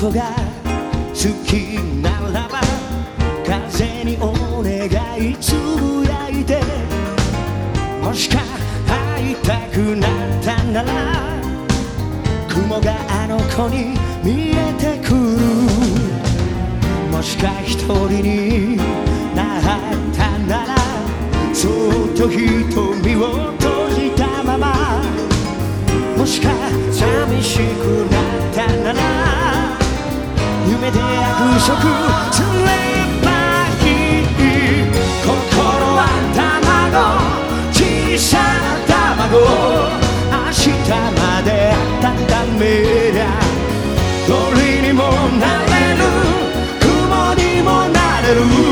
子が好きならば風にお願いつぶやいてもしか会いたくなったなら雲があの子に見えてくるもしか一人になったならそっと瞳を閉じたままもしか寂しくなった約束すればいい心は卵小さな卵明日まで温めりゃ鳥にもなれる雲にもなれる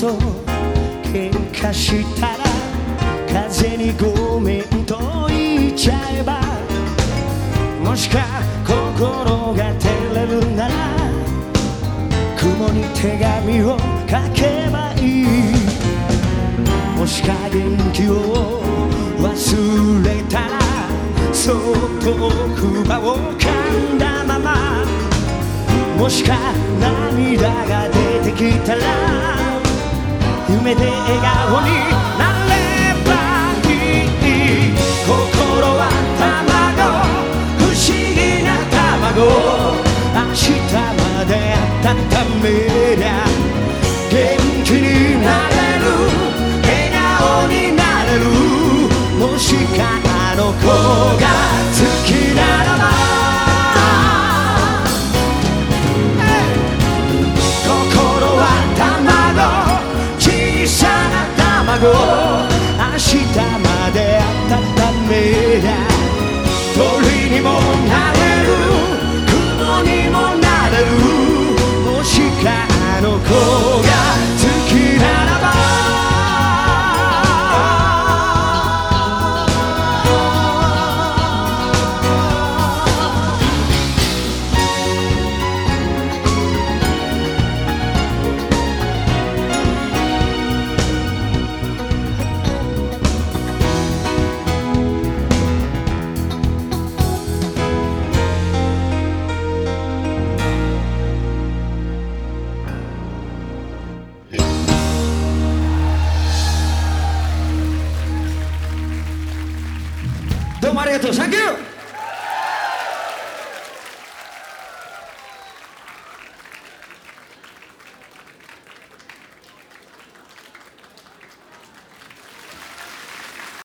と喧嘩したら風にごめんと言っちゃえばもしか心が照れるなら雲に手紙を書けばいい。もしか元気を忘れたらそっと奥歯を噛んだままもしか涙が出てきたら夢で笑顔になればいい心は卵不思議な卵。明日まで温めりゃ元気になれる。笑顔になれる。もしかあの子が明日まで温めた鳥にもなれる雲にもなれる。もしかあの子がどうもあ